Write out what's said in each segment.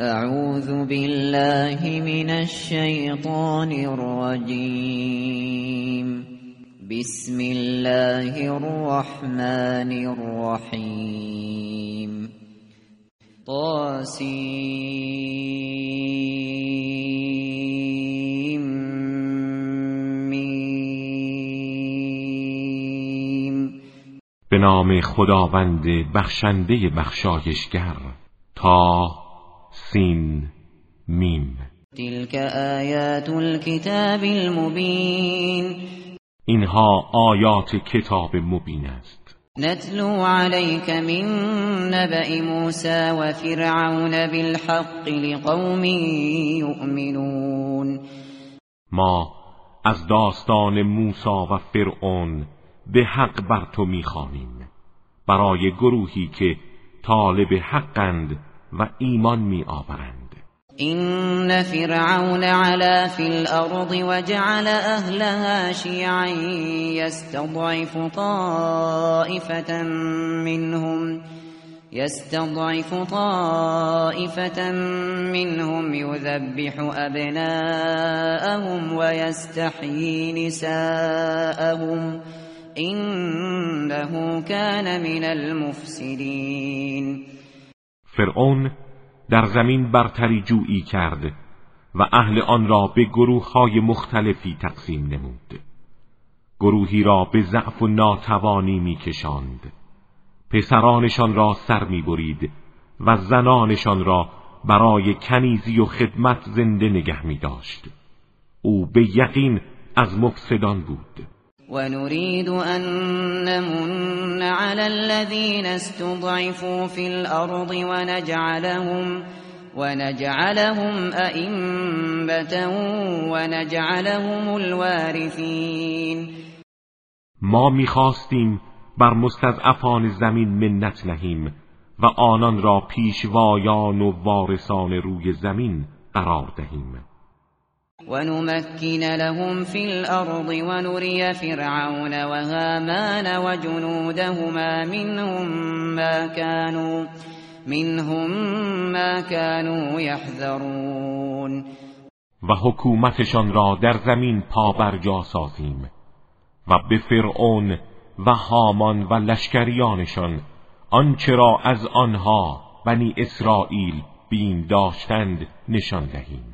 اعوذ بالله من الشیطان الرجیم بسم الله الرحمن الرحیم طاسیم میم به نام خداوند بخشنده بخشایشگر تا سین میم. تلك آیات الكتاب المبین. اینها آیات کتاب مبین است. نتلو عليك من نبأ موسى وفرعون بالحق لقوم يؤمنون ما از داستان موسی و فرعون به حق بر تو می‌خوانیم. برای گروهی که طالب حقند و ایمان میآورند إن فرعون علا في الأرض وجعل أهلها شيعا يستضعف طائفة منهم يستضعف طائفة منهم يذبح أبناءهم ويستحيي نساءهم. إنه كان من المفسدين. فرعون در زمین برتری جویی کرد و اهل آن را به گروه های مختلفی تقسیم نمود. گروهی را به ضعف و ناتوانی میکشاند. پسرانشان را سر می‌برید و زنانشان را برای کنیزی و خدمت زنده نگه می داشت او به یقین از مفسدان بود. ونريد أن نمن على الذين استضعفوا في الأرض ونجعلهم ونجعلهم أئمة ونجعلهم الوارثين. ما می‌خواستیم بر مستضعفان زمین منت نهیم و آنان را پیشوایان و وارثان روی زمین قرار دهیم. ونمكن لهم في الأرض ونري فرعون وهامان وجنودهما منهم ما كانوا منهم ما كانوا يحذرون. و حکومتشان را در زمین پابرجا سازیم و به فرعون و هامان و لشکریانشان آنچه را از آنها بنی اسرائیل بین داشتند نشان دهیم.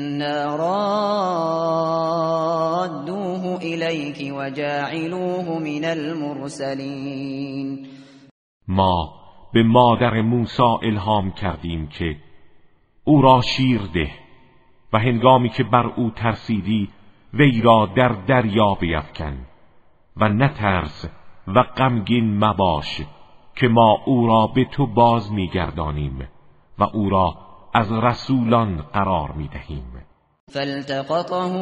رادوه إليك وجاعلوه من المرسلين. ما به مادر موسی الهام کردیم که او را شیر ده و هنگامی که بر او ترسیدی وی را در دریا بیفکن و نترس و غمگین مباش که ما او را به تو باز میگردانیم و او را از رسولان قرار می دهیم فالتقطه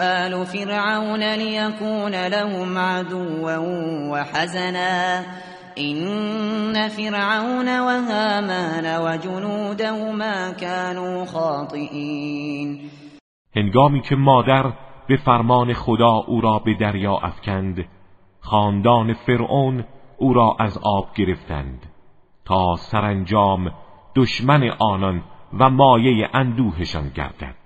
آل فرعون ليكون لهم عدوا وحزنا. إن فرعون وهامان وجنودهما كانوا خاطئین هنگامی که مادر به فرمان خدا او را به دریا افکند خاندان فرعون او را از آب گرفتند. تا سرانجام دشمن آنان و مایه اندوهشان گردد.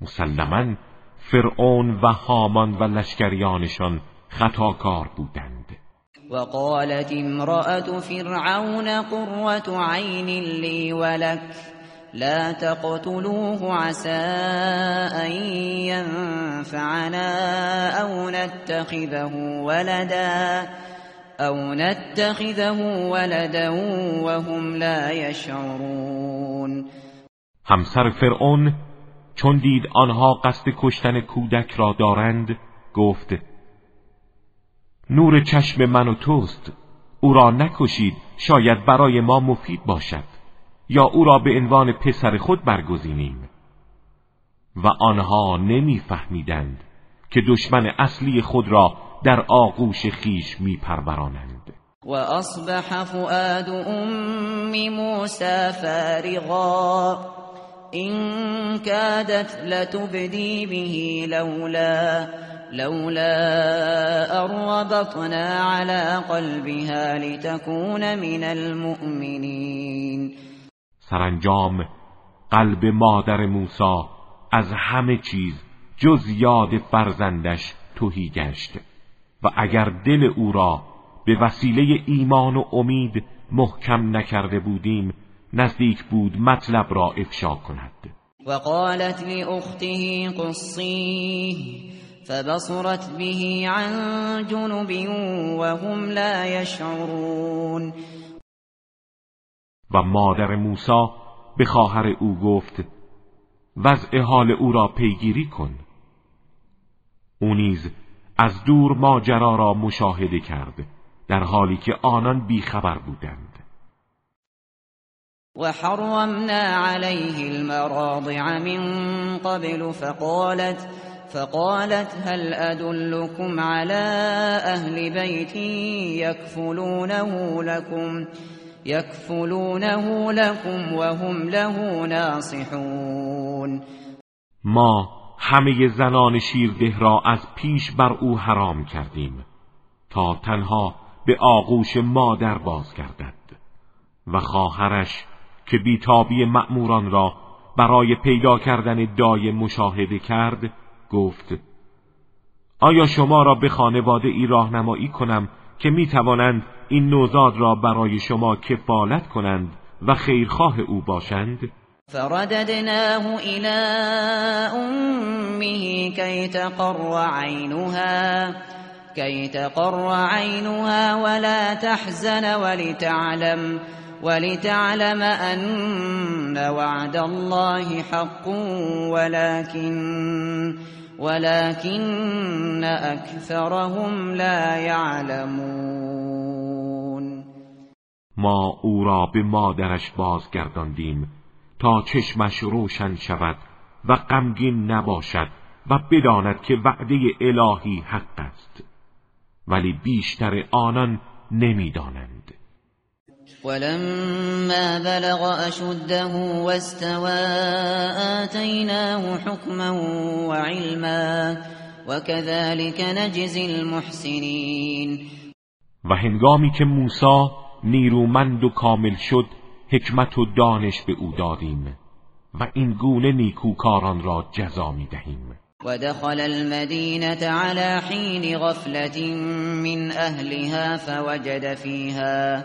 مسلما فرعون و هامان و لشکریانشان خطاکار بودند. وقالت امرأة فرعون قرة عين لي ولك لا تقتلوه عسى أن ينفعنا أو نتخذه ولدا أو نتخذه ولدا وهم لا يشعرون همسر فرعون چون دید آنها قصد کشتن کودک را دارند گفت نور چشم من و توست او را نکشید شاید برای ما مفید باشد یا او را به عنوان پسر خود برگزینیم. و آنها نمیفهمیدند که دشمن اصلی خود را در آغوش خیش میپرورانند. و اصبح فؤاد ام موسى فارغا. این كادت لتبدی به لولا لولا اربطنا على قلبها لتكون من المؤمنین سرانجام قلب مادر موسی از همه چیز جز یاد فرزندش توهی گشت. و اگر دل او را به وسیله ایمان و امید محکم نکرده بودیم نزدیک بود مطلب را افشا کند. و قالت لأخته قصیه فبصرت به عن جنب وهم لا يشعرون. و مادر موسی به خواهر او گفت وضع حال او را پیگیری کن. او نیز از دور ماجرا را مشاهده کرد در حالی که آنان بیخبر بودند. و حرمنا علیه المراضع من قبل فقالت فقالت هل ادلكم على اهل بیت یکفلونه لكم یکفلونه لكم وهم له ناصحون. ما همه زنان شیرده را از پیش بر او حرام کردیم تا تنها به آغوش مادر باز گردد و خواهرش که بیتابی مأموران را برای پیدا کردن دای مشاهده کرد گفت آیا شما را به خانواده ای راهنمایی کنم که می توانند این نوزاد را برای شما کفالت کنند و خیرخواه او باشند؟ فرددناه إلى أمه كي تقر عينها كي تقر عينها ولا تحزن ولتعلم ولتعلم أن وعد الله حق ولكن ولكن أكثرهم لا يعلمون. ما او را به مادرش بازگرداندیم تا چشمش روشن شود و غمگین نباشد و بداند که وعده الهی حق است. ولی بیشتر آنان نمی‌دانند. ولما بلغ أشده واستوى آتیناه حکما وعلما وكذلك نجزی المحسنین و هنگامی که موسی نیرومند و کامل شد حکمت و دانش به أو دادیم و این گونه نیکوکاران را جزا می دهیم و دخل المدینة على حین غفلة من اهلها فوجد فيها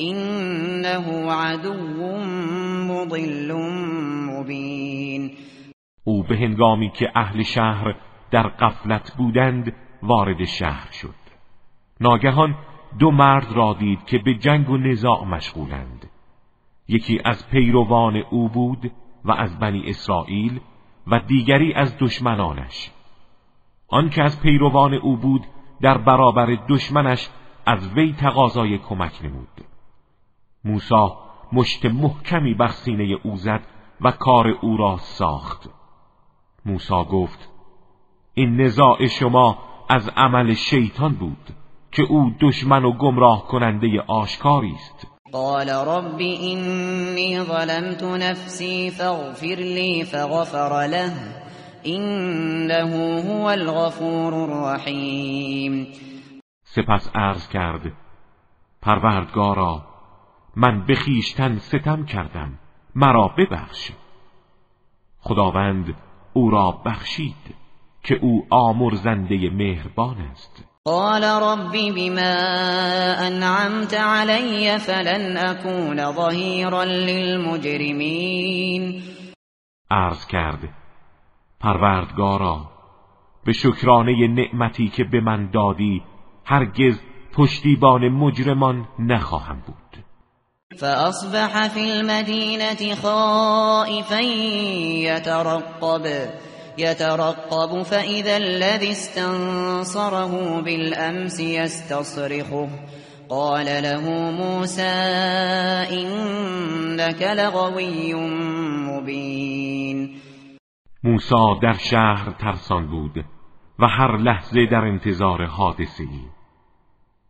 إنه عدو مضل مبين. او به هنگامی که اهل شهر در قفلت بودند وارد شهر شد. ناگهان دو مرد را دید که به جنگ و نزاع مشغولند. یکی از پیروان او بود و از بنی اسرائیل و دیگری از دشمنانش. آن که از پیروان او بود در برابر دشمنش از وی تقاضای کمک نمود. موسی مشت محکمی بر سینه او زد و کار او را ساخت. موسی گفت این نزاع شما از عمل شیطان بود که او دشمن و گمراه کننده آشکاری است. قال رب اینی ظلمت نفسی فاغفر لی فغفر له انه هو الغفور الرحیم. سپس عرض کرد پروردگارا من به خویشتن ستم کردم. مرا ببخش خداوند او را بخشید که او آمرزنده مهربان است. قال رب بما انعمت علي فلن اكون ظهيرا للمجرمين عرض کرد پروردگارا به شکرانه نعمتی که به من دادی هرگز پشتیبان مجرمان نخواهم بود. فأصبح في المدينة خائفا يترقب. يترقب فإذا الذي استنصره بالأمس يستصرخه. قال له موسى إنك لغوي مبين. موسا در شهر ترسان بود و هر لحظه در انتظار حادثه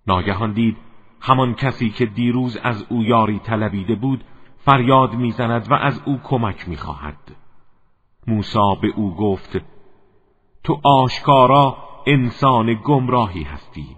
ناگهان دید همان کسی که دیروز از او یاری طلبیده بود فریاد می‌زند و از او کمک می‌خواهد. موسا به او گفت تو آشکارا انسان گمراهی هستی.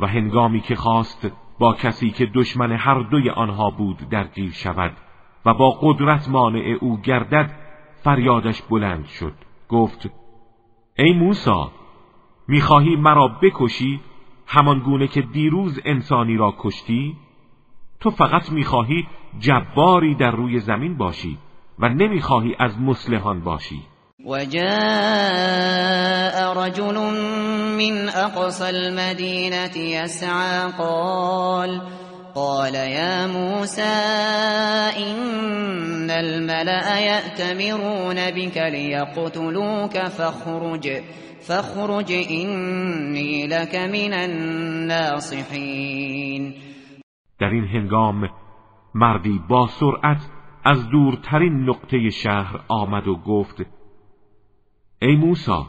و هنگامی که خواست با کسی که دشمن هر دوی آنها بود درگیر شود و با قدرت مانع او گردد فریادش بلند شد. گفت ای موسا می‌خواهی مرا بکشی همان گونه که دیروز انسانی را کشتی؟ تو فقط می‌خواهی جباری در روی زمین باشی و نمی‌خواهی از مسلحان باشی. وجاء رجل من اقصى المدينة يسعى قال قال يا موسى إن الملأ يأتمرون بك ليقتلوك فاخرج فاخرج إني لك من الناصحين. در این هنگام مردی با سرعت از دورترین نقطه شهر آمد و گفت ای موسا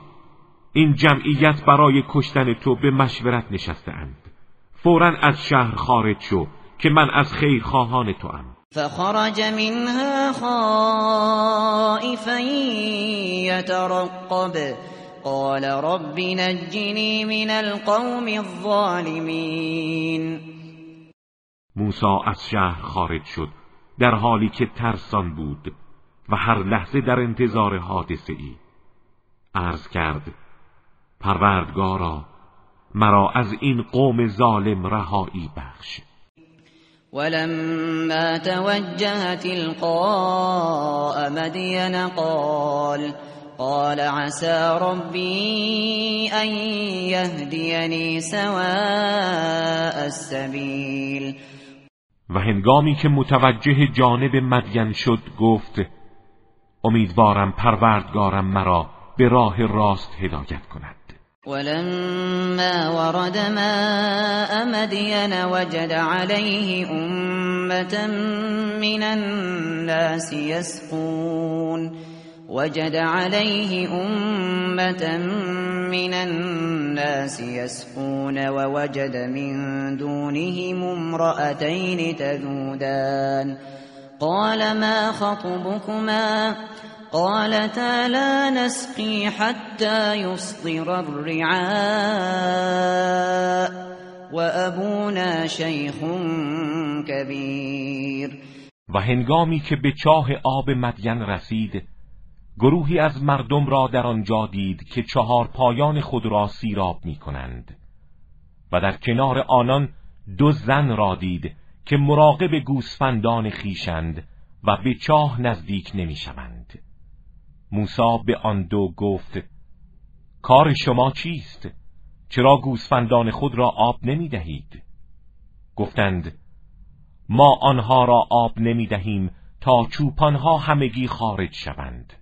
این جمعیت برای کشتن تو به مشورت نشستهاند. فورا از شهر خارج شو که من از خیر خواهان تو ام فخرج منها خائفا يترقب قال رب نجني من القوم الظالمين موسی از شهر خارج شد در حالی که ترسان بود و هر لحظه در انتظار حادثه ای عرض کرد پروردگارا مرا از این قوم ظالم رهایی بخش. ولما توجه تلقاء مدين قال قال عسى ربي أن يهديني سواء السبيل. و هنگامی که متوجه جانب مدین شد گفت امیدوارم پروردگارم مرا به راه راست هدایت کند. ولما ورد ماء مدين وجد عليه أمة من الناس يسقون وجد عليه أمة من الناس يسقون ووجد من دونهم امرأتين تذودان. قال ما خطبكما؟ قالتا لا نسقي حتى يصدر الرعاء وابونا شيخ كبير و هنگامی که به چاه آب مدین رسید گروهی از مردم را در آنجا دید که چهار پایان خود را سیراب می کنند و در کنار آنان دو زن را دید که مراقب گوسفندان خیشند و به چاه نزدیک نمی شوند. موسا به آن دو گفت کار شما چیست؟ چرا گوسفندان خود را آب نمی دهید؟ گفتند ما آنها را آب نمی دهیم تا چوپانها همگی خارج شوند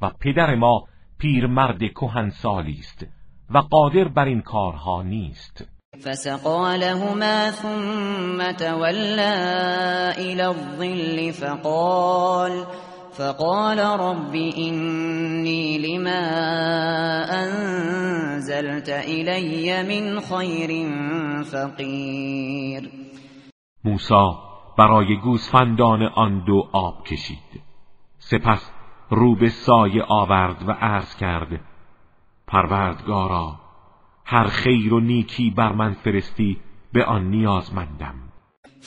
و پدر ما پیرمرد کهنسالی است و قادر بر این کارها نیست فسقا لهما ثم تولا الى الظل فقال فقال رب إني لما أنزلت إلي من خير فقیر موسا برای گوسفندان آن دو آب کشید. سپس رو به سایه آورد و عرض کرد پروردگارا هر خیر و نیکی بر من فرستی به آن نیازمندم.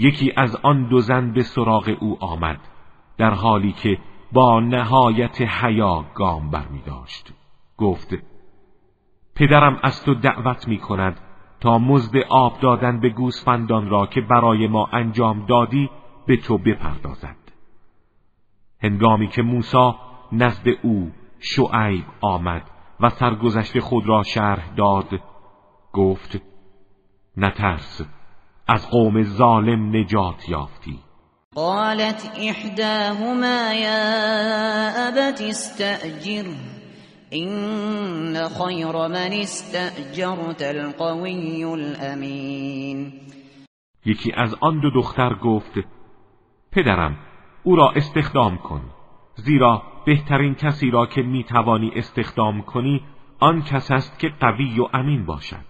یکی از آن دو زن به سراغ او آمد در حالی که با نهایت حیا گام برمی داشت. گفت پدرم از تو دعوت می کند تا مزد آب دادن به گوسفندان را که برای ما انجام دادی به تو بپردازد. هنگامی که موسی نزد او شعیب آمد و سرگذشت خود را شرح داد گفت نترس. از قوم ظالم نجات یافتی. قالت احداهما یا ابت استأجر این خیر من استأجرت القوی الامین یکی از آن دو دختر گفت پدرم او را استخدام کن. زیرا بهترین کسی را که می‌توانی استخدام کنی آن کس است که قوی و امین باشد.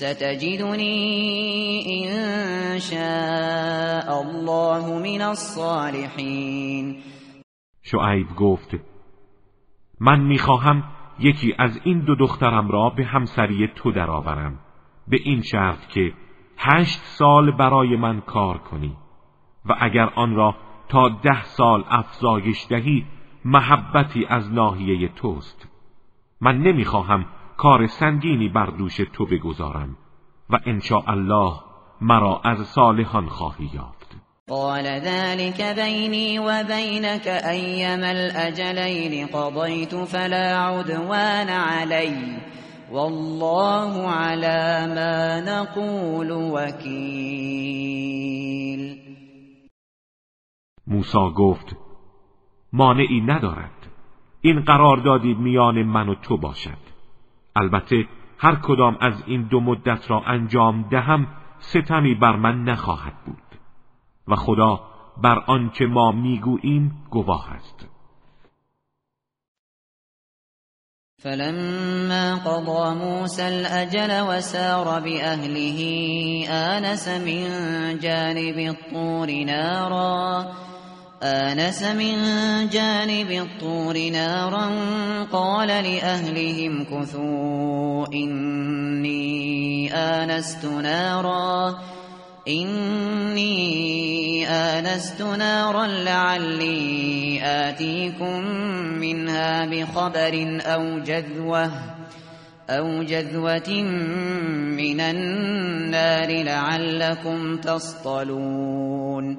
ستجدني إن شاء الله من الصالحين. شعیب گفت من می‌خواهم یکی از این دو دخترم را به همسری تو درآورم به این شرط که هشت سال برای من کار کنی و اگر آن را تا ده سال افزایش دهی محبتی از ناحیه توست. من نمی‌خواهم کار سنگینی بر دوش تو بگذارم و انشاء الله مرا از صالحان خواهی یافت. قال ذلك بيني وبينك أيما الأجلين قضيت فلا عدوان علي والله على ما نقول وكيل. موسی گفت مانعی ندارد. این قراردادی میان من و تو باشد. البته هر کدام از این دو مدت را انجام دهم ستمی بر من نخواهد بود. و خدا بر آنچه ما می‌گوییم گواه است. فلما قضى موسى الأجل وسار بأهله آنس من جانب الطور نارا آنس من جانب الطور نارا قال لأهلهم كثوا إني آنست نارا إني آنست نارا لعلي آتيكم منها بخبر أو جذوة أو جذوة من النار لعلكم تصطلون.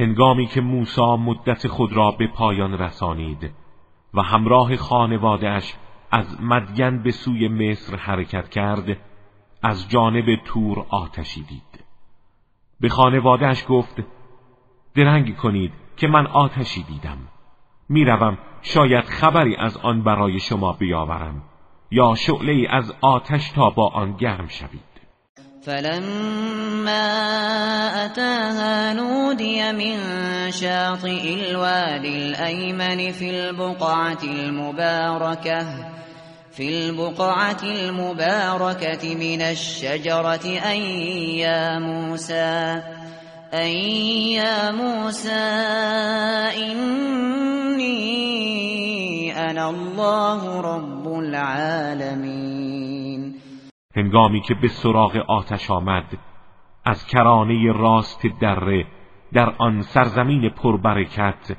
هنگامی که موسی مدت خود را به پایان رسانید و همراه خانوادهش از مدین به سوی مصر حرکت کرد از جانب تور آتشی دید. به خانوادهش گفت درنگ کنید که من آتشی دیدم. می‌روم شاید خبری از آن برای شما بیاورم یا شعله از آتش تا با آن گرم شوید. فلما أتاها نودي من شاطئ الوادي الأيمن في البقعة المباركة في البقعة المباركة من الشجرة أي يا موسى أي يا موسى إني أنا الله رب العالمين. هنگامی که به سراغ آتش آمد از کرانه راست دره در آن سرزمین پربرکت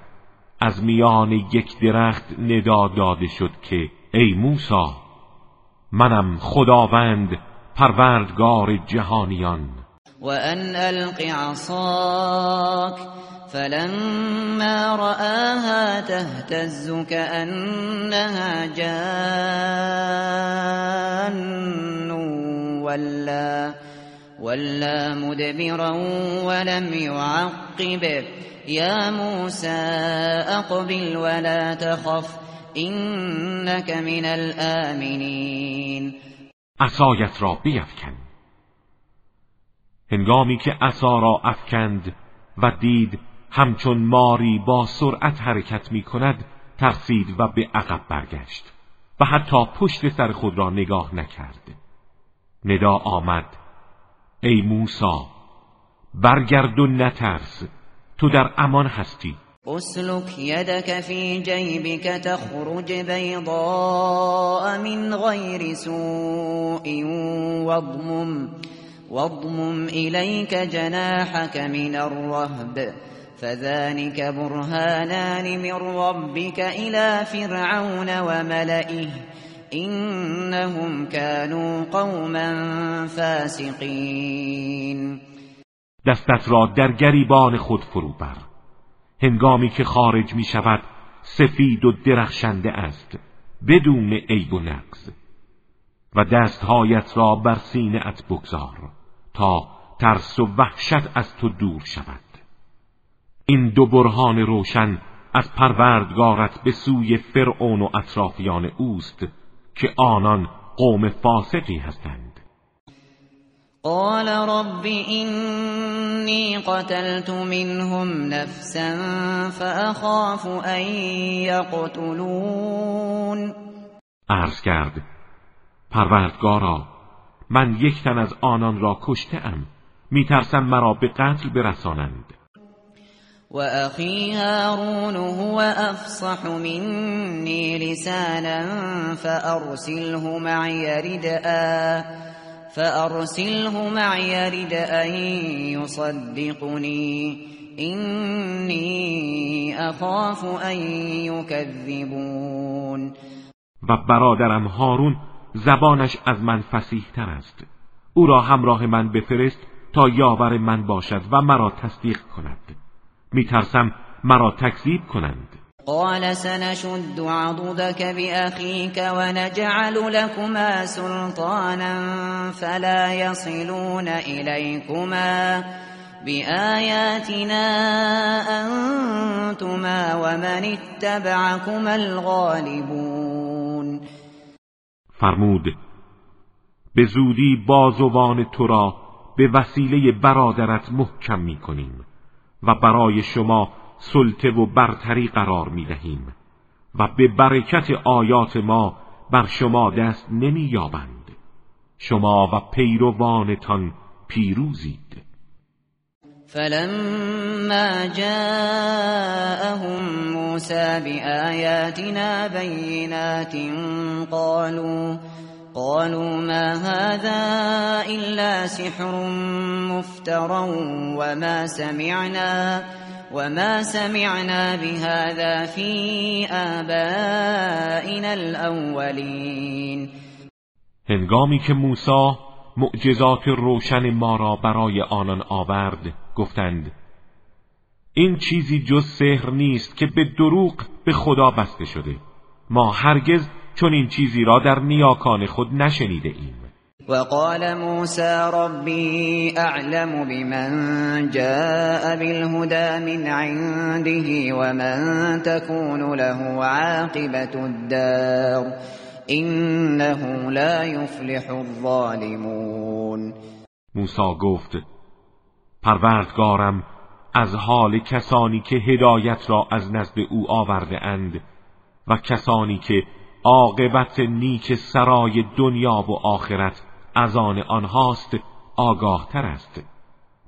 از میان یک درخت ندا داده شد که ای موسی منم خداوند پروردگار جهانیان. وأن ألق عصاك فلما رآها تهتز كأنها جان. ولا ولا مدبرا ولم يعقب. يا موسى أقبل ولا تخف إنك من الآمنين. عصایت را بیفکن. هنگامی که عصا را افکند و دید همچون ماری با سرعت حرکت می کند ترسید و به عقب برگشت و حتی پشت سر خود را نگاه نکرد. ندا آمد. ای موسا برگرد و نترس تو در امان هستی. اسلک یدک فی جیبک تخرج بیضاء من غیر سوء واضمم واضمم إليك جناحك من الرهب فذلك برهانان من ربك إلى فرعون وملئه إنهم كانوا قوما فاسقين. دستت را در گریبان خود فرو بر هنگامی که خارج می شود سفید و درخشنده است بدون عیب و نقص. و دستهایت را بر سینه ات بگذار تا ترس و وحشت از تو دور شود. این دو برهان روشن از پروردگارت به سوی فرعون و اطرافیان اوست. که آنان قوم فاسقی هستند. قال رب اینی قتلت منهم نفسا فاخاف ان یقتلون عرض کرد پروردگارا من یک تن از آنان را کشته ام میترسم مرا به قتل برسانند. و اخی هارون هو افصح منی لسانا فارسله معی ردءا فارسله معی ردءا یصدقنی اینی اخاف ان یکذبون و برادرم هارون زبانش از من فسیح تر است. او را همراه من بفرست تا یاور من باشد و مرا تصدیق کند. میترسم مرا تکذیب کنند. قال سنشد عضدك بأخيك ونجعل لكما سلطانا فلا يصلون إليكما بآياتنا أنتما ومن اتبعكما الغالبون. فرمود به زودی بازوان تو را به وسیله برادرت محکم می کنیم و برای شما سلطه و برتری قرار می دهیم و به برکت آیات ما بر شما دست نمی یابند شما و پیروانتان پیروزید. فلما جاءهم موسى بآياتنا بينات قالوا قالوا ما هذا إلا سحر مفترى وما سمعنا وما سمعنا بهذا في آبائنا الأولين. هنگامی که موسی معجزات روشن ما را برای آنان آورد گفتند این چیزی جز سحر نیست که به دروغ به خدا بسته شده. ما هرگز چون این چیزی را در نیاکان خود نشنیده ایم. وقال موسى ربي اعلم بمن جاء بالهدى من عنده ومن تكون له عاقبة الدار انه لا يفلح الظالمون. موسی گفت پروردگارم از حال کسانی که هدایت را از نزد او آورده اند و کسانی که عاقبت نیک سرای دنیا و آخرت از آن آنهاست آگاه تر است.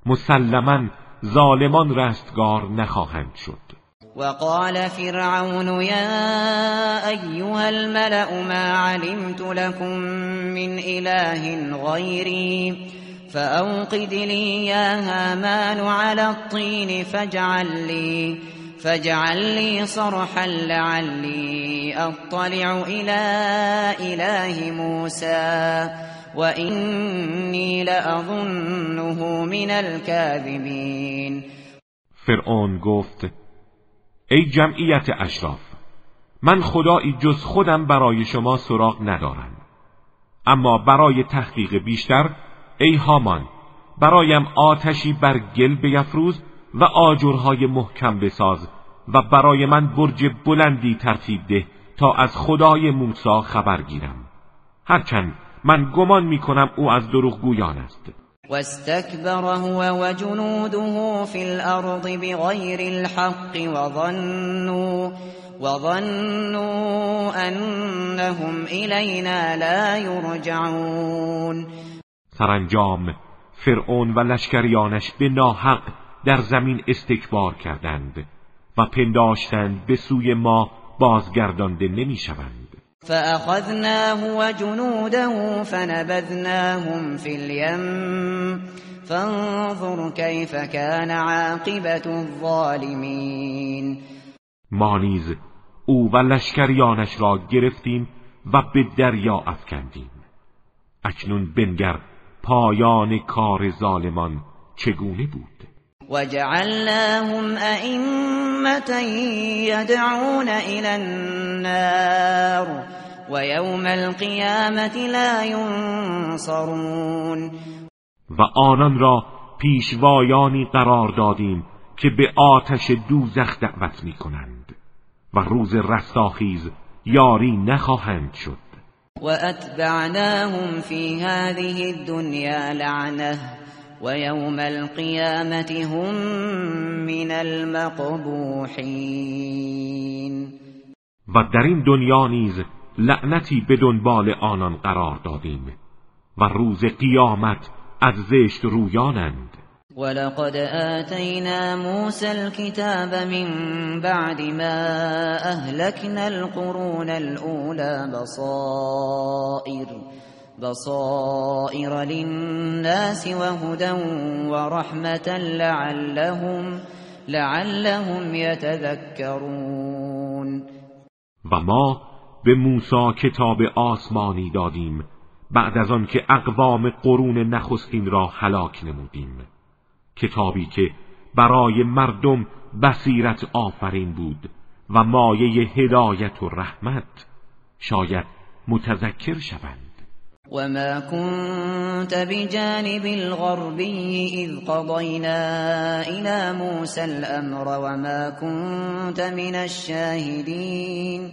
مسلما ظالمان رستگار نخواهند شد. وقال فرعون يا أيها الملأ ما علمت لكم من إله غيري فأوقد لي يا هامان على الطين فاجعل لي فاجعل لي صرحا لعلي أطلع إلى إله موسى وإني لأظنه من الكاذبین فرعون گفت ای جمعیت اشراف من خدایی جز خودم برای شما سراغ ندارم. اما برای تحقیق بیشتر ای هامان برایم آتشی بر گل بیفروز و آجرهای محکم بساز و برای من برج بلندی ترتیب ده تا از خدای موسی خبر گیرم. هرچند من گمان می کنم او از دروغگویان است. واستكبر هو وجنوده في الأرض بغير الحق وظنوا وظنوا أنهم إلينا لا يرجعون. سرانجام فرعون و لشکریانش به ناحق در زمین استکبار کردند و پنداشتند به سوی ما بازگردانده نمی‌شوند. فأخذناه وجنوده فنبذناهم في اليم. فانظر كيف كان عاقبت الظالمين. ما نیز او و لشکریانش را گرفتیم و به دریا افکندیم. اکنون بنگر پایان کار ظالمان چگونه بود؟ وجعلناهم أئمة يدعون إلى النار ويوم القيامة لا ينصرون. و آنان را پیشوایانی قرار دادیم که به آتش دوزخ دعوت می کنند و روز رستاخیز یاری نخواهند شد. و اتبعناهم فی هذه الدنیا لعنه و یوم القیامت هم من المقبوحین و در این دنیا نیز لعنتی به دنبال آنان قرار دادیم و روز قیامت از زشت رویانند. ولقد آتينا موسى الكتاب من بعد ما أهلكنا القرون الأولى بصائر. بصائر للناس وهدى ورحمة لعلهم لعلهم يتذكرون. و ما به موسی کتاب آسمانی دادیم بعد از آن که اقوام قرون نخستین را هلاک نمودیم. کتابی که برای مردم بصیرت آفرین بود و مایه هدایت و رحمت شاید متذکر شوند. وما كنت بجانب الغربي إذ قضينا إلى موسى الأمر وما كنت من الشاهدين.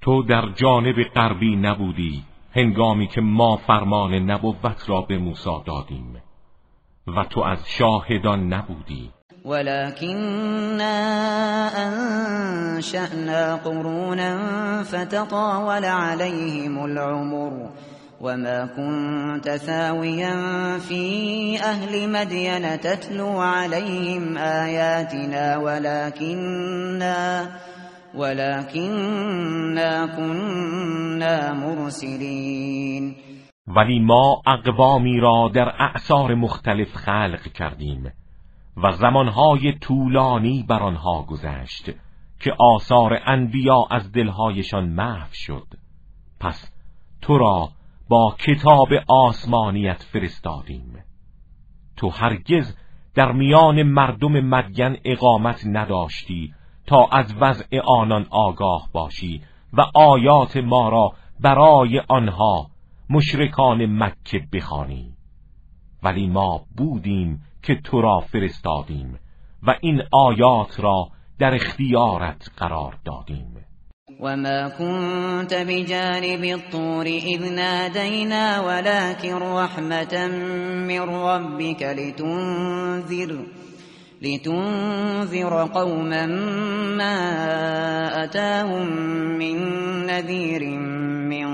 تو در جانب غربی نبودی هنگامی که ما فرمان نبوت را به موسی دادیم و تو از شاهدان نبودی. ولكننا انشأنا قرونا فتطاول عليهم العمر وما كنت ثاويا في أهل مدين تتلو عليهم آياتنا ولكننا ولكننا كنا مرسلين ولی ما اقوامی را در اعثار مختلف خلق کردیم و زمانهای طولانی بر آنها گذشت که آثار انبیا از دلهایشان محو شد. پس تو را با کتاب آسمانیت فرستادیم. تو هرگز در میان مردم مدین اقامت نداشتی تا از وضع آنان آگاه باشی و آیات ما را برای آنها مشرکان مکه بخوانی. ولی ما بودیم که تو را فرستادیم و این آیات را در اختیارت قرار دادیم. وما كنت بجانب الطور إذ نادينا ولكن رحمة من ربك لتنذر لتنذر قوما ما أتاهم من نذير من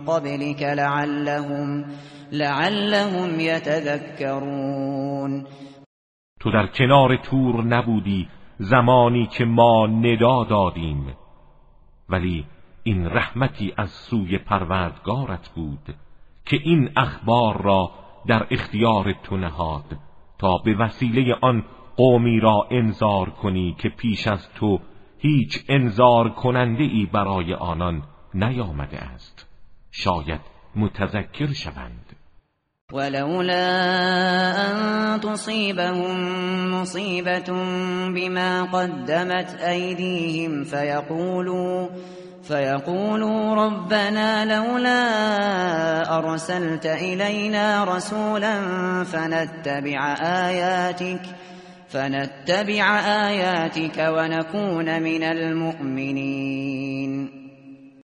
قبلك لعلهم لعلهم يتذكرون تو در کنار تور نبودی زمانی که ما ندا دادیم. ولی این رحمتی از سوی پروردگارت بود که این اخبار را در اختیار تو نهاد تا به وسیله آن قومی را انذار کنی که پیش از تو هیچ انذار کننده ای برای آنان نیامده است. شاید متذکر شوند. ولولا أن تصيبهم مصيبة بما قدمت أيديهم فيقولوا فيقولوا ربنا لولا أرسلت إلينا رسولا فنتبع آياتك فنتبع آياتك ونكون من المؤمنين.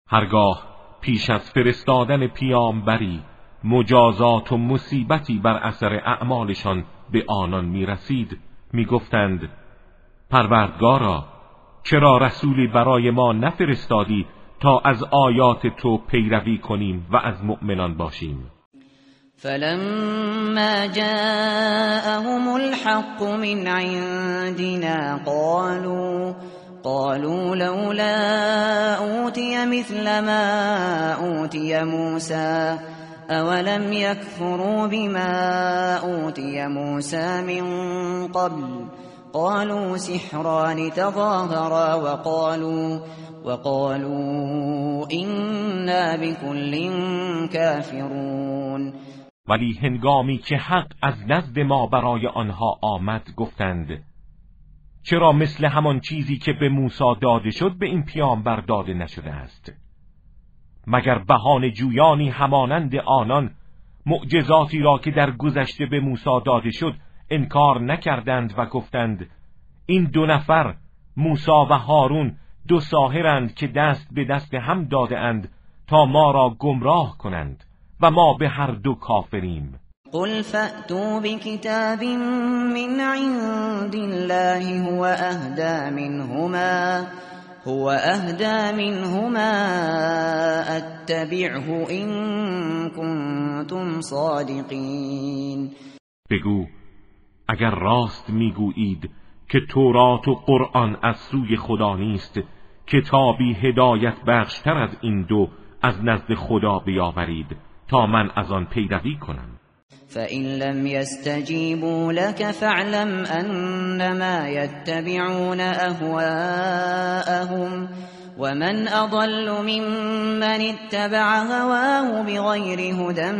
هرگاه پیش از فرستادن پیامبری مجازات و مصیبتی بر اثر اعمالشان به آنان می رسید می گفتند پروردگارا چرا رسولی برای ما نفرستادی تا از آیات تو پیروی کنیم و از مؤمنان باشیم؟ فلما جاءهم الحق من عندنا قالوا قالوا لولا اوتي مثل ما اوتي موسى اولم يكفروا بما اوتي موسى من قبل قالوا سحران تظاهرا وقالوا وقالوا إنا بكل كافرون ولی هنگامی که حق از نزد ما برای آنها آمد گفتند چرا مثل همان چیزی که به موسی داده شد به این پیامبر داده نشده است؟ مگر بهان جویانی همانند آنان معجزاتی را که در گذشته به موسی داده شد انکار نکردند و گفتند این دو نفر موسی و هارون دو ساهرند که دست به دست هم داده اند تا ما را گمراه کنند و ما به هر دو کافریم. قل فأتوا بكتاب من عند الله هو اهدا منهما. هو اهدا منهما اتبعه ان كنتم صادقین بگو اگر راست می‌گویید که تورات و قرآن از سوی خدا نیست کتابی هدایت بخشتر از این دو از نزد خدا بیاورید تا من از آن پیروی کنم. فَإِن لَّمْ يَسْتَجِيبُوا لَكَ فَاعْلَمْ أَنَّمَا يَتَّبِعُونَ أَهْوَاءَهُمْ وَمَنْ أَضَلُّ مِمَّنِ اتَّبَعَ هَوَاهُ بِغَيْرِ هُدًى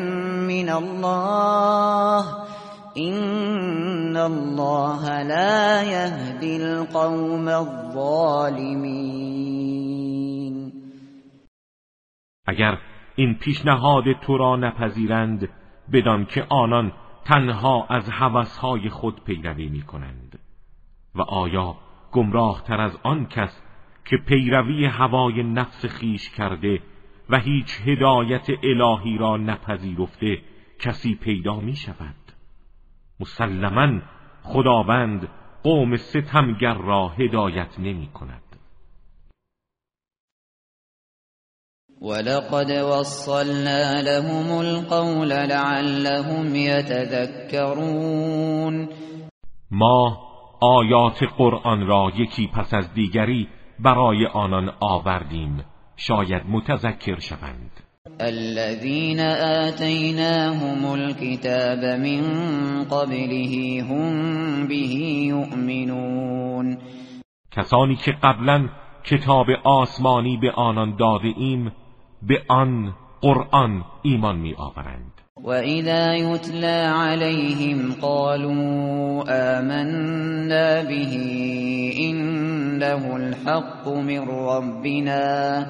مِّنَ اللَّهِ إِنَّ اللَّهَ لَا يَهْدِي الْقَوْمَ الظَّالِمِينَ. اگر این پیشنهاد تو را نپذیرند بدان که آنان تنها از هوسهای خود پیروی می کنند و آیا گمراه تر از آن کس که پیروی هوای نفس خیش کرده و هیچ هدایت الهی را نپذیرفته کسی پیدا می شود مسلما خداوند قوم ستمگر را هدایت نمی کند ولقد وصلنا لهم القول لعلهم يتذكرون. ما آیات قرآن را یکی پس از دیگری برای آنان آوردیم. شاید متذکر شوند. الذين آتيناهم الكتاب من قبله هم به يؤمنون. کسانی که قبلا کتاب آسمانی به آنان داده ایم به آن قرآن ایمان می آورند. و اذا یتلا علیهم قالوا آمنا به انه الحق من ربنا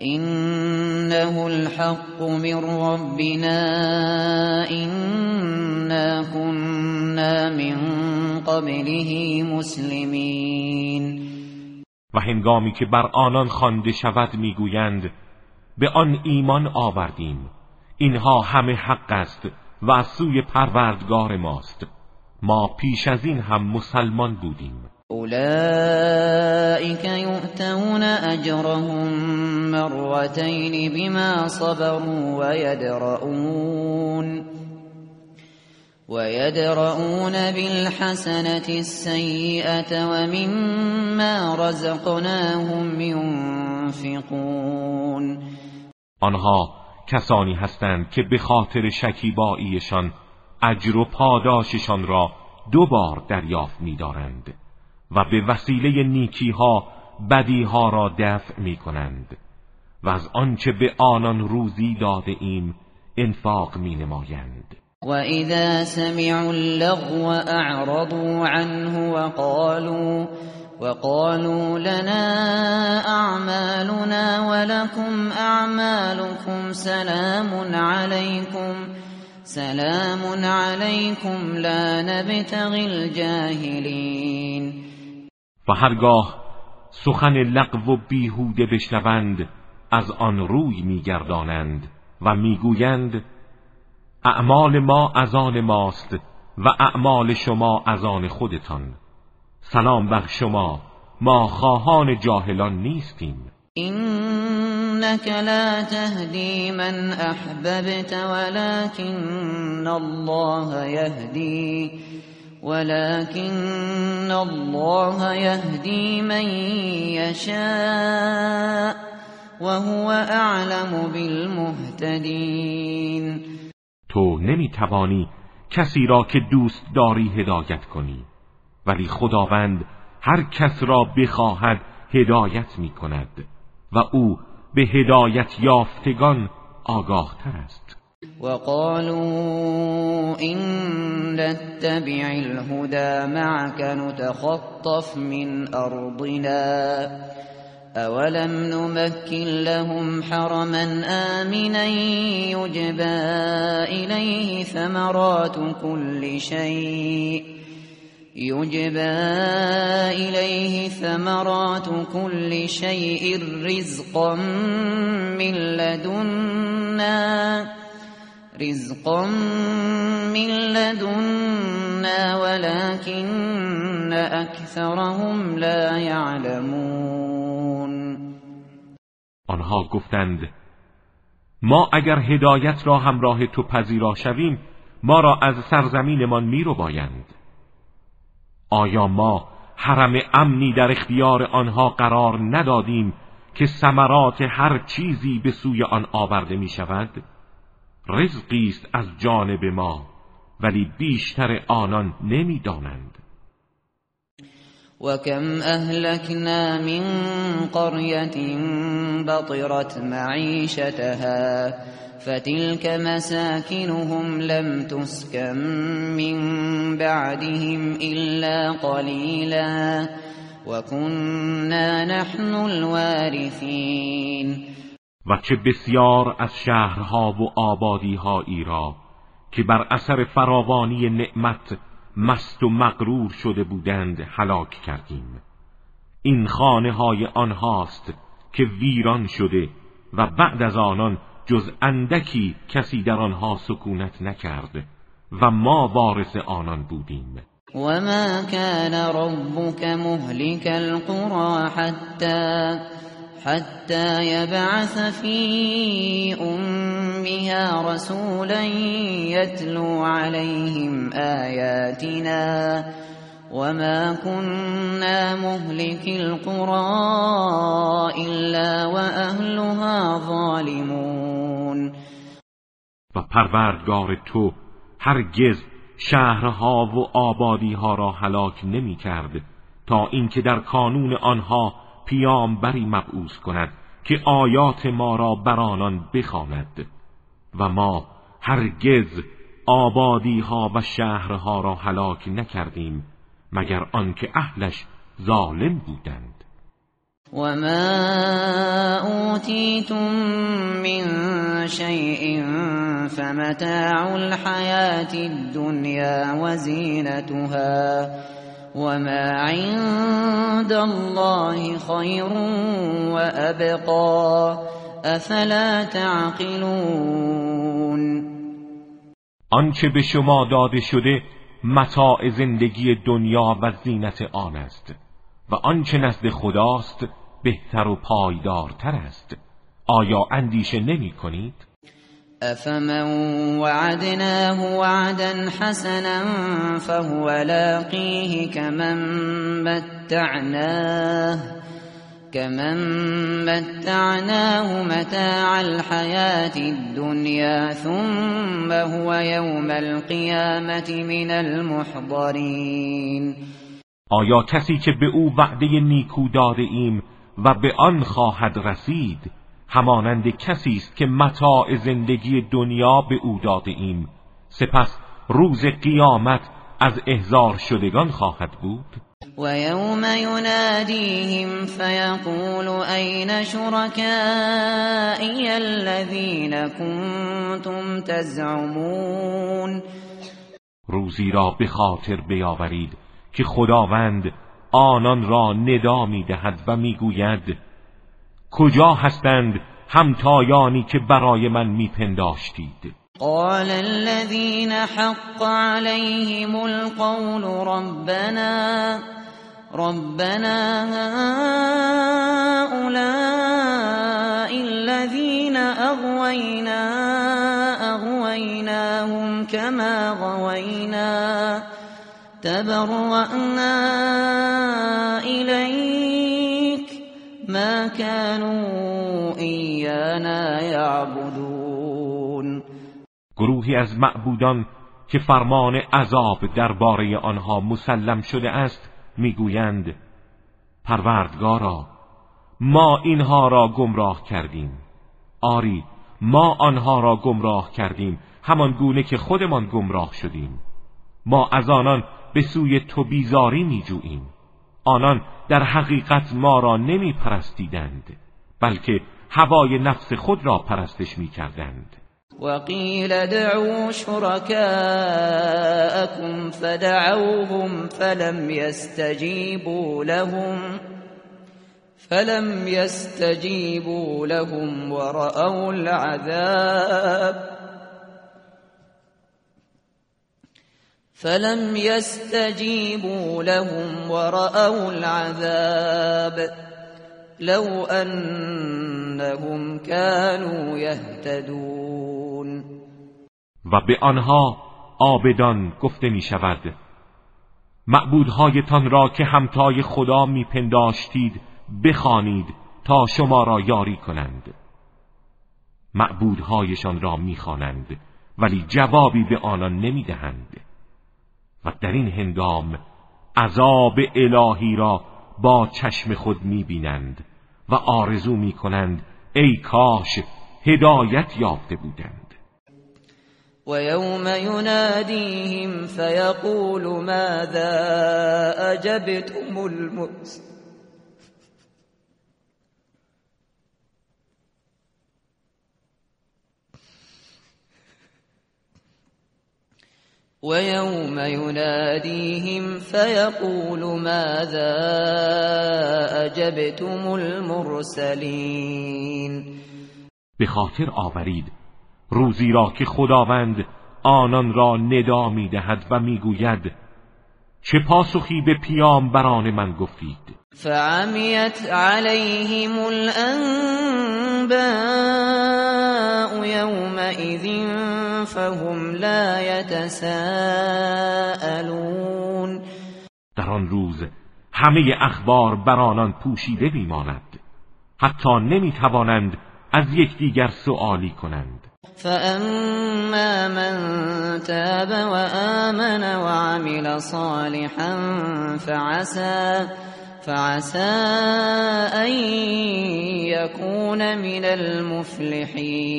انه الحق من ربنا انا كنا من قبله مسلمین. و هنگامی که بر آنان خوانده شود می‌گویند به آن ایمان آوردیم. اینها همه حق است و از سوی پروردگار ماست. ما پیش از این هم مسلمان بودیم. اولئک یؤتون اجرهم مرتین بما صبروا و یدرؤون ويدرؤون بالحسنة السيئة ومما رزقناهم ينفقون آنها کسانی هستند که به خاطر شکیباییشان اجر و پاداششان را دو بار دریافت می‌دارند و به وسیله نیکیها بدیها را دفع می کنند و از آنچه به آنان روزی داده ایم انفاق می نمایند و اذا سمعوا اللغو اعرضوا عنه وقالوا وقالوا لنا اعمالنا ولكم اعمالكم سلام عليكم سلام عليكم لا نبتغي الجاهلين. و هرگاه سخن لغو و بیهوده بشنوند از آن روی میگردانند و می‌گویند اعمال ما از آن ماست و اعمال شما از آن خودتان. سلام بر شما. ما خواهان جاهلان نیستیم. اینک لا تهدی من احببت ولكن الله یهدی ولكن الله يهدي من يشاء وهو اعلم بالمهتدين. تو نمی‌توانی کسی را که دوست داری هدایت کنی. ولی خداوند هر کس را بخواهد هدایت می کند و او به هدایت یافتگان آگاه تر است. وقالوا إن نتبع الهدى معك نتخطف من أرضنا أولم نمكن لهم حرما آمنا يجبى إليه ثمرات كل شيء. يجبى إليه ثمرات كل شيء رزقا من لدنا رزقا من لدنا ولكن اکثرهم لا يعلمون. آنها گفتند ما اگر هدایت را همراه تو پذیرا شویم ما را از سرزمینمان می رو بایند آیا ما حرم امنی در اختیار آنها قرار ندادیم که ثمرات هر چیزی به سوی آن آورده می شود؟ رزقی است از جانب ما ولی بیشتر آنان نمی‌دانند و کم اهلکنا من قرية بطرت معیشتها فتلك مساكنهم لم تسكن من بعدهم إلا قليلا وكنا نحن الوارثين و چه بسیار از شهرها و آبادیهایی را که بر اثر فراوانی نعمت مست و مغرور شده بودند هلاک کردیم. این خانه های آنهاست که ویران شده و بعد از آنان جز اندکی کسی در آنها سکونت نکرد و ما وارث آنان بودیم. وما كان ربك مهلك القرى حتى حتى يبعث في أمها رسولا يتلو عليهم آياتنا وما كنا مهلك القرى إلا وأهلها ظالمون. و پروردگار تو هرگز شهرها و آبادیها را هلاک نمی کرد تا اینکه در کانون آنها پیامبری مبعوث کند که آیات ما را بر آنان بخواند و ما هرگز آبادی ها و شهرها را هلاک نکردیم مگر آنکه اهلش ظالم بودند. وما اوتیتم من شیء فمتاع الحیات الدنیا وزینتها وما عند الله خير وابقا افلا تعقلون آنچه به شما داده شده متاع زندگی دنیا و زینت آن است و آنچه نزد خداست بهتر و پایدارتر است آیا اندیشه نمی کنید؟ أفمن وعدناه وعدا حسنا فهو لاقيه كمن متعناه كمن متعناه متاع الحياة الدنيا ثم هو يوم القيامة من المحضرين آیا کسی که به او وعده نیکو داده ایم و به آن خواهد رسید؟ همانند کسی است که متاع زندگی دنیا به او داده ایم. سپس روز قیامت از احزار شدگان خواهد بود. و یوم ینادیهم فیقول این شرکائی الذین کنتم تزعمون روزی را به خاطر بیاورید که خداوند آنان را ندا می‌دهد و می‌گوید کجا هستند همتایانی که برای من میپنداشتید؟ قال الذين حق عليهم القول ربنا ربنا هؤلاء الذين أغوينا أغويناهم كما غوينا تبرأنا إليك ما كانوا إيانا يعبدون. گروهی از معبودان که فرمان عذاب درباره آنها مسلم شده است می‌گویند پروردگارا ما اینها را گمراه کردیم. آری ما آنها را گمراه کردیم همان گونه که خودمان گمراه شدیم. ما از آنان به سوی تو بیزاری میجوییم. آنان در حقیقت ما را نمی پرستیدند بلکه هوای نفس خود را پرستش می کردند وقيل دعوا شركاءكم فدعوهم فلم يستجيبوا لهم فلم يستجيبوا لهم ورأوا العذاب. فلم يستجيبوا لهم ورأوا العذاب لو أنهم كانوا يهتدون و به آنها آبدان گفته می شود معبودهایتان را که همتای خدا میپنداشتید بخوانید تا شما را یاری کنند. معبودهایشان را می‌خوانند ولی جوابی به آنان نمی‌دهند. و در این هنگام عذاب الهی را با چشم خود می‌بینند و آرزو می‌کنند ای کاش هدایت یافته بودند. و یوم ینادیهم فیقول ماذا اجبتم المرسل ويوم يناديهم فيقول ماذا أجبتم المرسلين؟ به خاطر آورید روزی را که خداوند آنان را ندا می‌دهد و می‌گوید چه پاسخی به بران من گفتید؟ فعمیت علیهم الانباء یومئذ فهم لا يتساءلون. در آن روز همه اخبار بر آنان پوشیده میماند. حتی نمی‌توانند از یکدیگر سؤالی کنند. فاما من تاب وآمن وعمل صالحا فعسى فعسى ان يكون من المفلحين.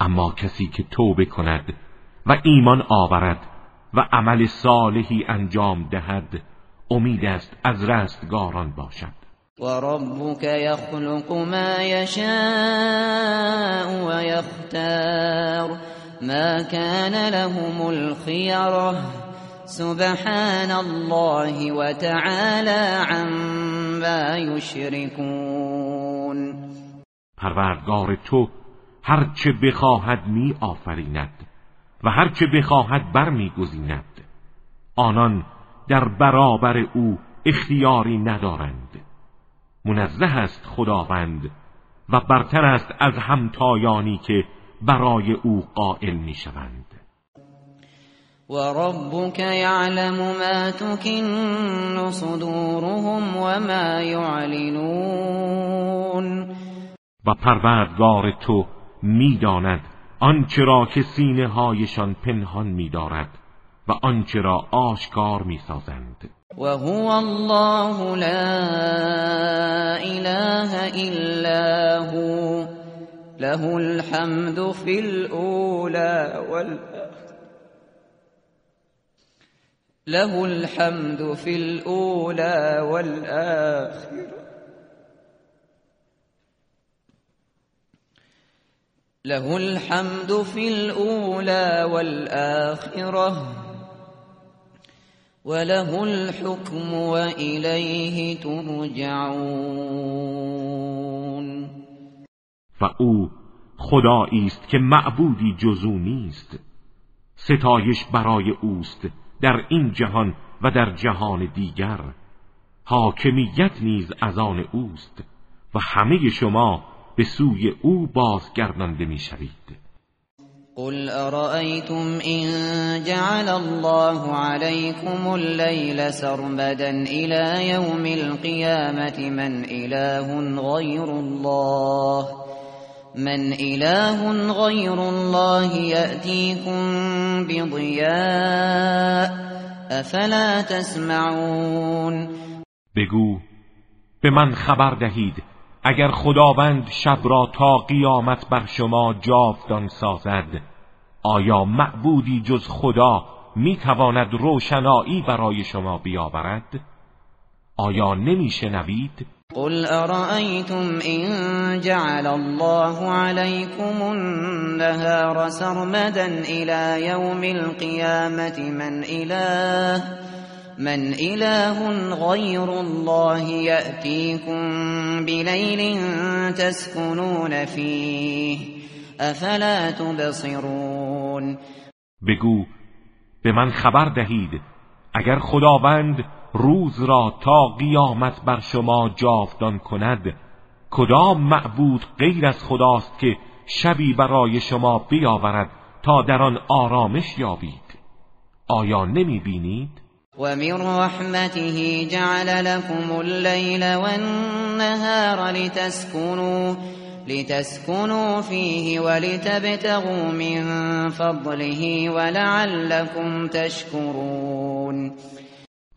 اما کسی که توبه کند و ایمان آورد و عمل صالحی انجام دهد امید است از رستگاران باشد. و ربک یخلق ما یشاء و یختار. ما کان لهم الخیره. سبحان الله و تعالی عما یشرکون پروردگار تو هرچه بخواهد می آفریند و هرچه بخواهد بر می گذیند. آنان در برابر او اختیاری ندارند. منزه است خداوند و برتر است از همتایانی که برای او قائل می شوند و ربک یعلم ما تکن صدورهم و ما یعلنون و پروردگار تو می‌داند آنچه را که سینه هایشان پنهان میدارد و آنچه را آشکار می‌سازند. وهو الله لا إله إلا هو. له الحمد في الأولى والآخرة. له الحمد في الأولى والآخرة. له الحمد في الأولى والآخرة. وله الحكم وإليه ترجعون. و أو خدایی است که معبودی نیست. ستایش برای اوست. در این جهان و در جهان دیگر حاکمیت نیز از آن اوست و همه شما به سوی او بازگردانده می‌شوید. قل أرأيتم إن جعل الله عليكم الليل سرمدا إلى يوم القيامة من إله غير الله من إله غير الله يأتيكم بضياء أفلا تسمعون؟ بگو به من خبر دهید اگر خداوند شب را تا قیامت بر شما جاودان سازد آیا معبودی جز خدا می‌تواند روشنایی برای شما بیاورد؟ آیا نمیشنوید؟ قل ارائیتم این جعل الله علیکم النهار سرمدا إلى یوم القیامت من اله من إله غير الله يأتيكم بليل تسكنون فيه افلا تبصرون بگو به من خبر دهید اگر خداوند روز را تا قیامت بر شما جاودان کند. کدام معبود غیر از خداست که شبی برای شما بیاورد تا در آن آرامش یابید؟ آیا نمی بینید؟ ومن رحمته جعل لكم الليل والنهار لتسكنوا لتسكنوا فيه ولتبتغوا من فضله ولعلكم تشكرون.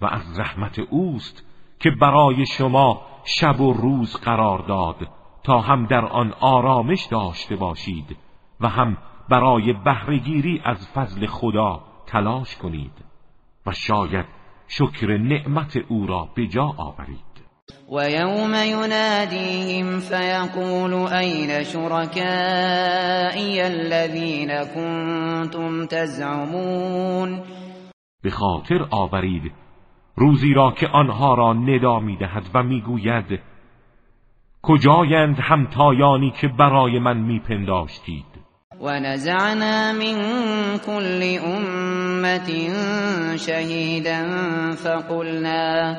و از رحمت اوست که برای شما شب و روز قرار داد تا هم در آن آرامش داشته باشید و هم برای بهرهگیری از فضل خدا تلاش کنید و شاید شکر نعمت او را به جا آورید. و یوم ینادیهم فیقول این شرکائی الذین کنتم تزعمون؟ به خاطر آورید روزی را که آنها را ندا می‌دهد و می‌گوید کجایند همتایانی که برای من میپنداشتید؟ ونزعنا من كل أمة شهيدا فقلنا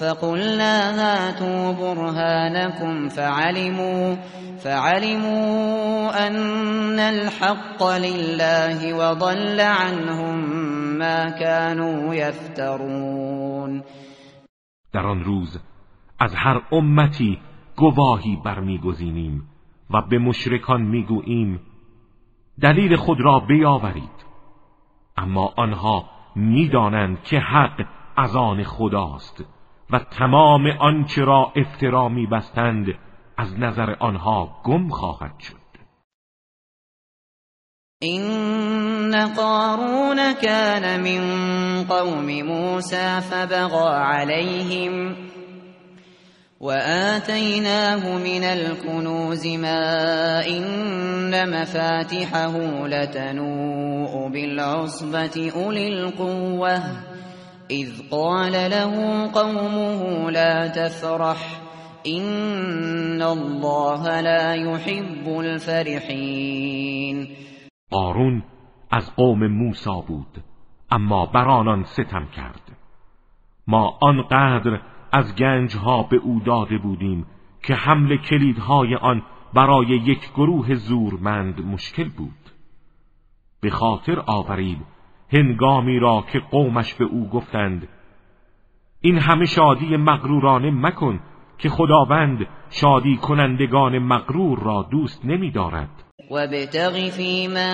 فقلنا هاتوا برهانكم فعلموا فعلموا أن الحق لله وضل عنهم ما كانوا يفترون. در آن روز از هر امتی گواهی برمیگزینیم و به مشرکان می‌گوییم دلیل خود را بیاورید. اما آنها می‌دانند که حق از آن خداست. و تمام آنچه را افترا میبستند از نظر آنها گم خواهد شد. این قارون كان من قوم موسى فبغى عليهم وآتيناه من الكنوز ما إن مفاتحه لتنوء بالعصبة أولي القوة. إذ قال له قومه لا تفرح إن الله لا يحب الفرحين. قارون از قوم موسی بود اما بر آنان ستم کرد. ما آنقدر از گنج ها به او داده بودیم که حمل کلیدهای آن برای یک گروه زورمند مشکل بود. به خاطر آورید هنگامی را که قومش به او گفتند این همه شادی مغرورانه مکن که خداوند شادی کنندگان مغرور را دوست نمی دارد وابتغ فيما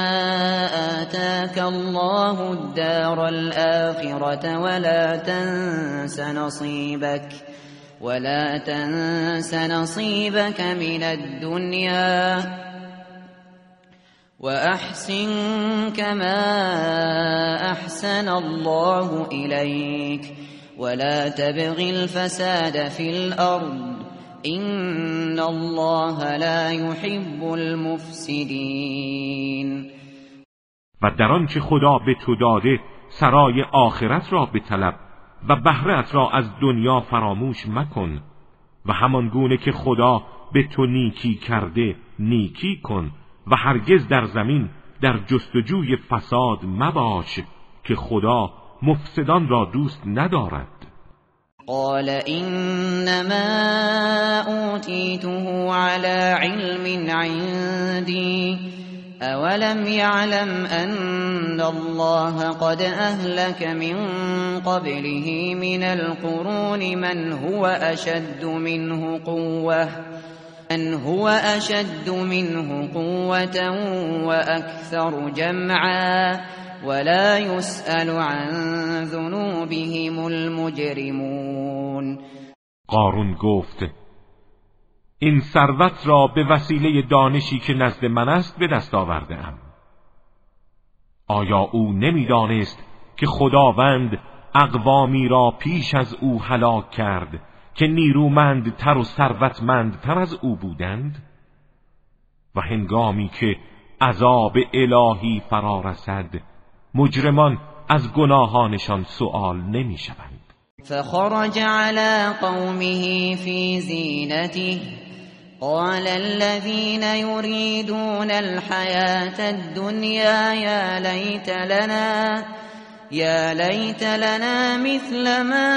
آتاك الله الدار الآخرة ولا تنس نصيبك ولا تنس نصيبك من الدنيا وأحسن كما أحسن الله إليك ولا تبغ الفساد في الأرض إن الله لا يحب المفسدين و در آنچه خدا به تو داده سرای آخرت را به طلب و بهرت را از دنیا فراموش مکن و همان گونه که خدا به تو نیکی کرده نیکی کن و هرگز در زمین در جستجوی فساد مباش که خدا مفسدان را دوست ندارد. قال انما اوتیته على علم عندي اولم يعلم ان الله قد اهلك من قبله من القرون من هو اشد منه قوه من هو اشد منه قوه واكثر جمعا ولا يسأل عن ذنوبهم المجرمون. قارون گفت این ثروت را به وسیله دانشی که نزد من است به دست آورده ام. آیا او نمی‌دانست که خداوند اقوامی را پیش از او هلاک کرد که نیرومند تر و ثروتمند تر از او بودند و هنگامی که عذاب الهی فرا رسد مجرمان از گناهانشان سؤال نمی شوند فخرج على قومه في زینته قال الذين يريدون الحياة الدنيا يا ليت لنا يا ليت لنا مثل ما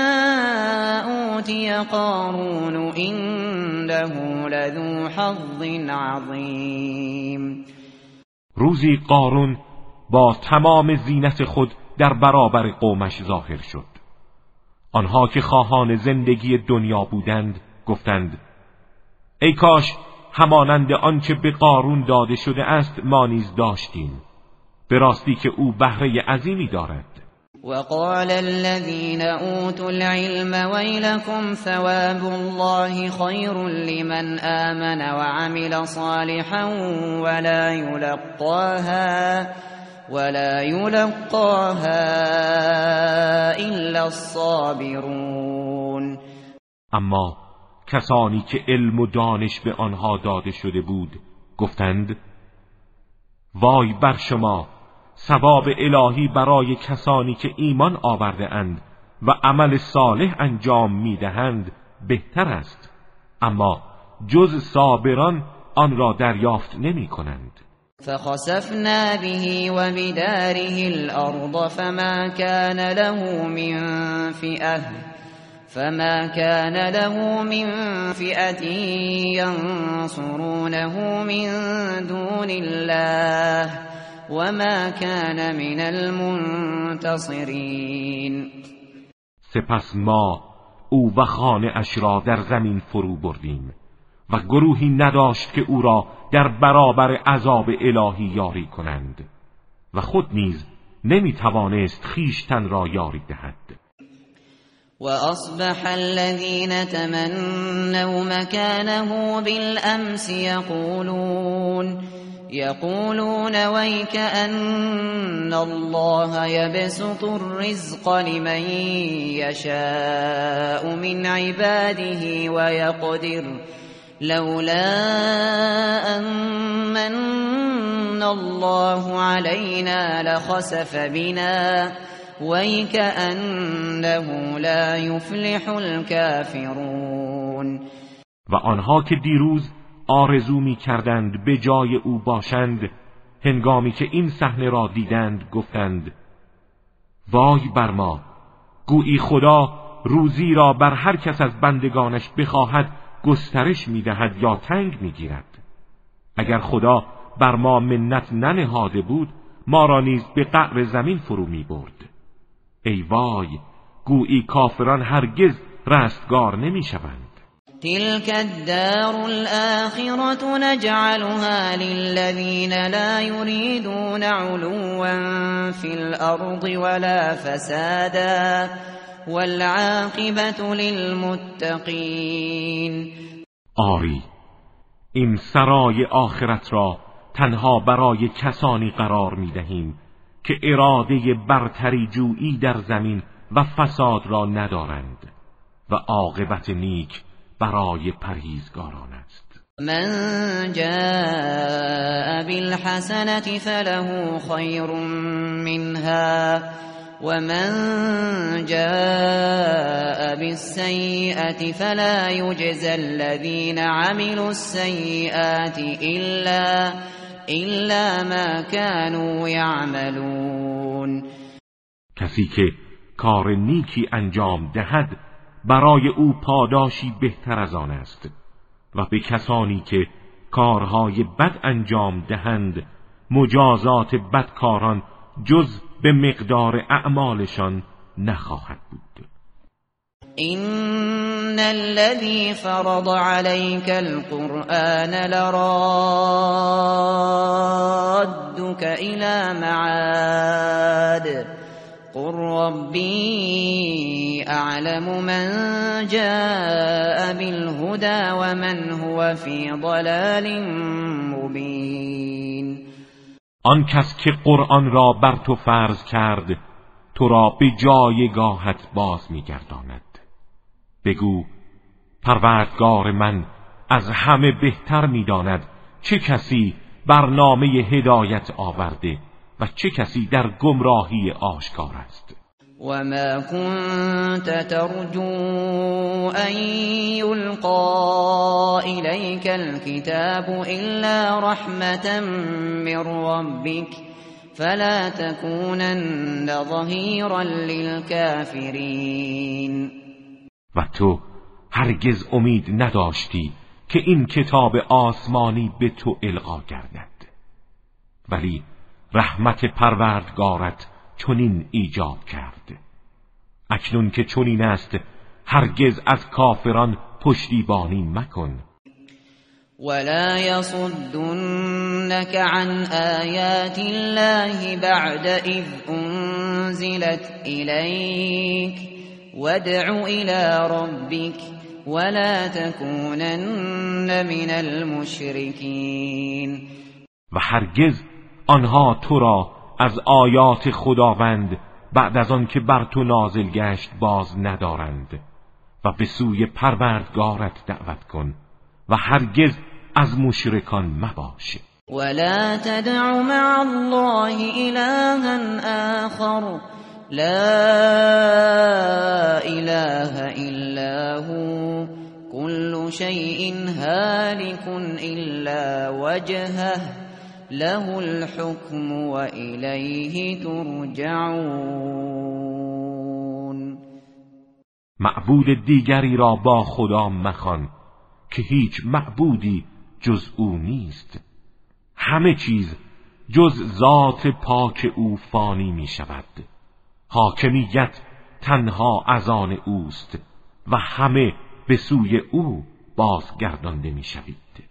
أوتي قارون إنه لذو حظ عظيم. روزی قارون با تمام زینت خود در برابر قومش ظاهر شد. آنها که خواهان زندگی دنیا بودند گفتند ای کاش همانند آنچه به قارون داده شده است ما نیز داشتیم. به راستی که او بهره عظیمی دارد. وقال الذين اوتوا العلم ويلكم ثواب الله خير لمن آمن وعمل صالحا ولا يلقاها ولا يلقاها الا الصابرون. اما کسانی که علم و دانش به آنها داده شده بود گفتند وای بر شما! ثواب الهی برای کسانی که ایمان آورده اند و عمل صالح انجام می‌دهند بهتر است. اما جز صابران آن را دریافت نمی کنند. فخسفنا به وبداره الأرض فما كان له من فئة فما كان له من فئة ينصرونه من دون الله. وما كان من المنتصرين. سپس ما او و خانه اش را در زمین فرو بردیم و گروهی نداشت که او را در برابر عذاب الهی یاری کنند و خود نیز نمی توانست خیشتن را یاری دهد. اصبح الذين تمنوا مكانه بالامس يقولون يقولون ويك أن الله يبسط الرزق لمن يشاء من عباده ويقدر لولا أمن الله علينا لخسف بنا. ويكأنه لا يفلح الكافرون. و آنها که دیروز آرزو می کردند به جای او باشند هنگامی که این صحنه را دیدند گفتند وای بر ما گویی خدا روزی را بر هر کس از بندگانش بخواهد گسترش می‌دهد یا تنگ می‌گیرد اگر خدا بر ما منت ننهاده بود ما را نیز به قعر زمین فرو می برد. ای وای گویی کافران هرگز رستگار نمی شوند. تلك الدار الآخرة نجعلها للذين لا يريدون علوا في الأرض ولا فسادا والعاقبة للمتقين آری این سرای آخرت را تنها برای کسانی قرار می دهیم که اراده برتری جویی در زمین و فساد را ندارند و عاقبت نیک برای پرهیزگاران است. من جاء بالحسنة فله خیر منها ومن جاء بالسيئة فلا يجزى الذين عملوا السيئات إلا, إلا ما كانوا يعملون کسی که کار نیکی انجام دهد برای او پاداشی بهتر از آن است و به کسانی که کارهای بد انجام دهند مجازات بدکاران جز به مقدار اعمالشان نخواهد بود. این الذي فرض عليك القرآن لرادك الى معاد قل ربي اعلم من جاء بالهدى ومن هو في ضلال مبين. آن کس که قرآن را بر تو فرض کرد تو را به جایگاهت باز میگرداند. بگو پروردگار من از همه بهتر می‌داند چه کسی برنامه هدایت آورده. و چه کسی در گمراهی آشکار است؟ وما كنت ترجو أن يلقى إليك الكتاب إلا رحمة من ربك فلا تكونن ظهيرا للكافرين. و تو هرگز امید نداشتی که این کتاب آسمانی به تو القا گردد. ولی رحمت پروردگارت چنین ایجاب کرد. اکنون که چنین است هرگز از کافران پشتیبانی مکن. ولا يصدنك عن آيات الله بعد إذ أنزلت إليك وادع إلى ربك ولا تكونن من المشركين. و هرگز آنها تو را از آیات خداوند بعد از آن که بر تو نازل گشت باز ندارند و به سوی پروردگارت دعوت کن و هرگز از مشرکان مباش. ولا تدع مع الله إلها آخر. لا إله إلا هو. كل شيء هالك إلا وجهه. له الحكم وإليه ترجعون معبود دیگری را با خدا مخوان که هیچ معبودی جز او نیست. همه چیز جز ذات پاک او فانی می شود حاکمیت تنها از آن اوست و همه به سوی او بازگردانده می شوید